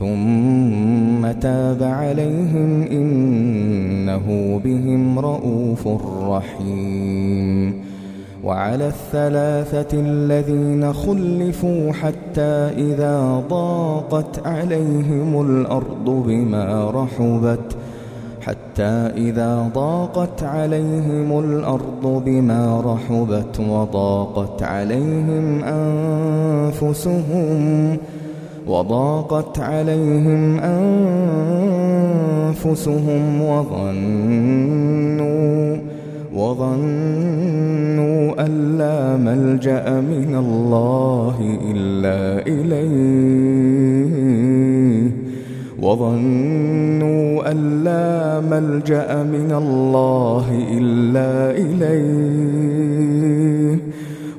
ثم تاب عليهم إنه بهم رؤوف رحيم. وعلى الثلاثة الذين خلفوا حتى إذا ضاقت عليهم الأرض بما رحبت حتى إذا ضاقت عليهم الأرض بما رحبت وضاقت عليهم أنفسهم وضاقت عليهم أنفسهم وظنوا وظنوا أن لا ملجأ من الله إلا إليه. وظنوا أن لا ملجأ من الله إلا إليه.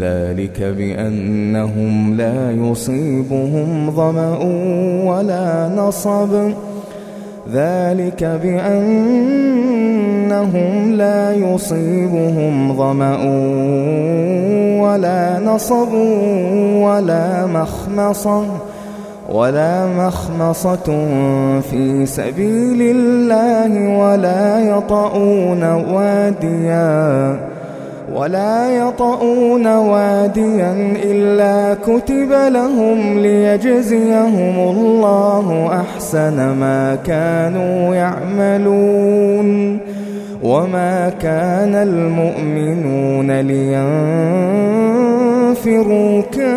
ذلك بأنهم لا يصيبهم ظمأ ولا نصب. ذلك بأنهم لا يصيبهم ظمأ ولا نصب ولا مخمصة ولا مخمصة في سبيل الله ولا يطؤون واديا. ولا يطؤون واديا إلا كتب لهم ليجزيهم الله أحسن ما كانوا يعملون وما كان المؤمنون لينفروا كافة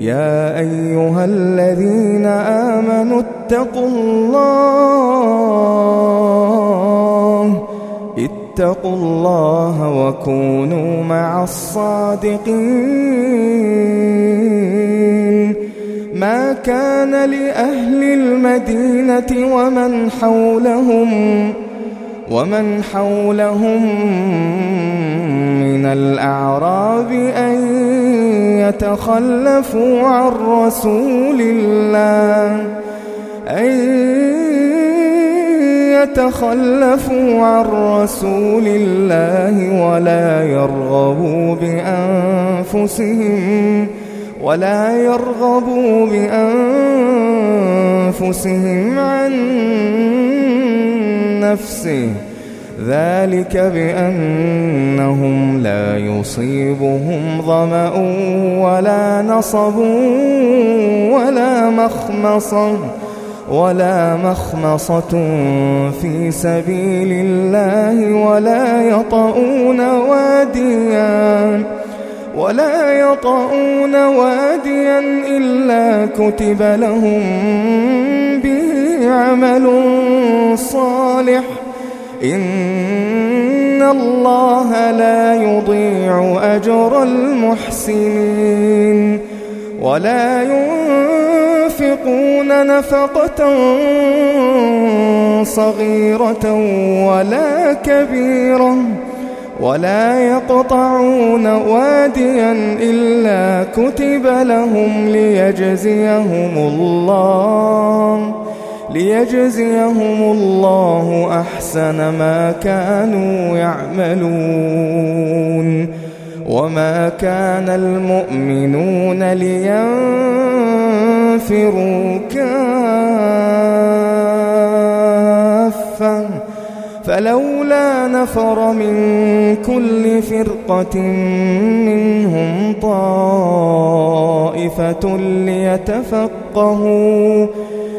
يا أيها الذين آمنوا اتقوا الله اتقوا الله وكونوا مع الصادقين. ما كان لأهل المدينة ومن حولهم ومن حولهم من الأعراب أن يتخلفوا عن رسول الله. أن يتخلفوا عن رسول الله ولا يرغبوا بأنفسهم ولا يرغبوا بأنفسهم عن نفسه. ذلك بأنهم لا يصيبهم ظمأ ولا نصب ولا مخمصة ولا مخمصة في سبيل الله ولا يطؤون واديا ولا يطؤون واديا إلا كتب لهم به عمل صالح إن الله لا يضيع أجر المحسنين ولا ينفقون نفقة صغيرة ولا كبيرة ولا يقطعون واديا إلا كتب لهم ليجزيهم الله ليجزيهم الله أحسن ما كانوا يعملون وما كان المؤمنون لينفروا كافة. فلولا نفر من كل فرقة منهم طائفة ليتفقهوا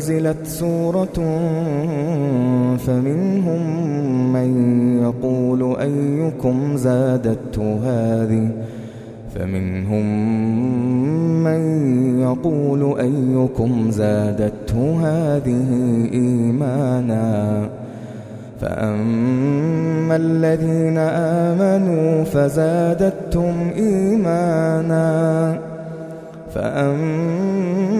أنزلت سورة فمنهم من يقول أيكم زادته هذه؟ فمنهم من يقول أيكم زادته هذه إيمانا؟ فأما الذين آمنوا فزادتهم إيمانا. فأما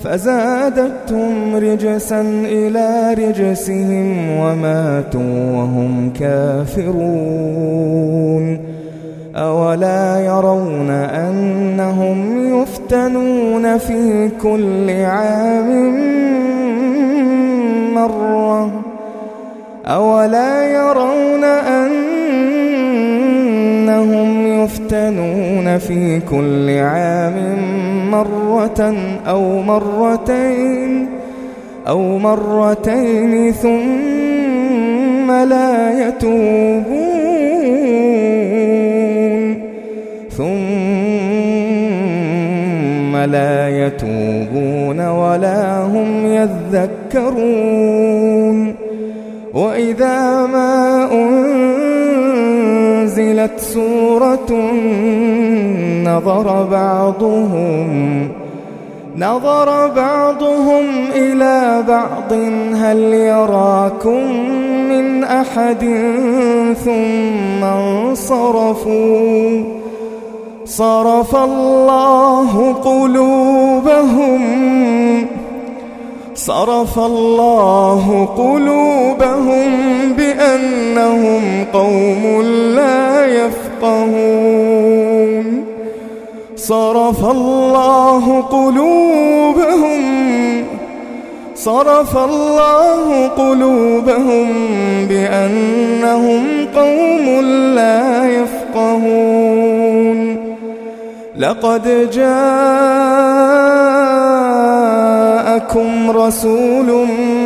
فزادتهم رجسا إلى رجسهم وماتوا وهم كافرون. أولا يرون أنهم يفتنون في كل عام مرة. أولا يرون أنهم يفتنون في كل عام مرة أو مرتين أو مرتين ثم لا يتوبون ثم لا يتوبون ولا هم يذكرون وإذا ما أنزلت سورة نظر بعضهم نظر بعضهم إلى بعض هل يراكم من أحد؟ ثم انصرفوا صرف الله قلوبهم صرف الله قلوبهم بأنهم قوم لا يفقهون. صرف الله قلوبهم صرف الله قلوبهم بأنهم قوم لا يفقهون. لقد جاءكم رسول من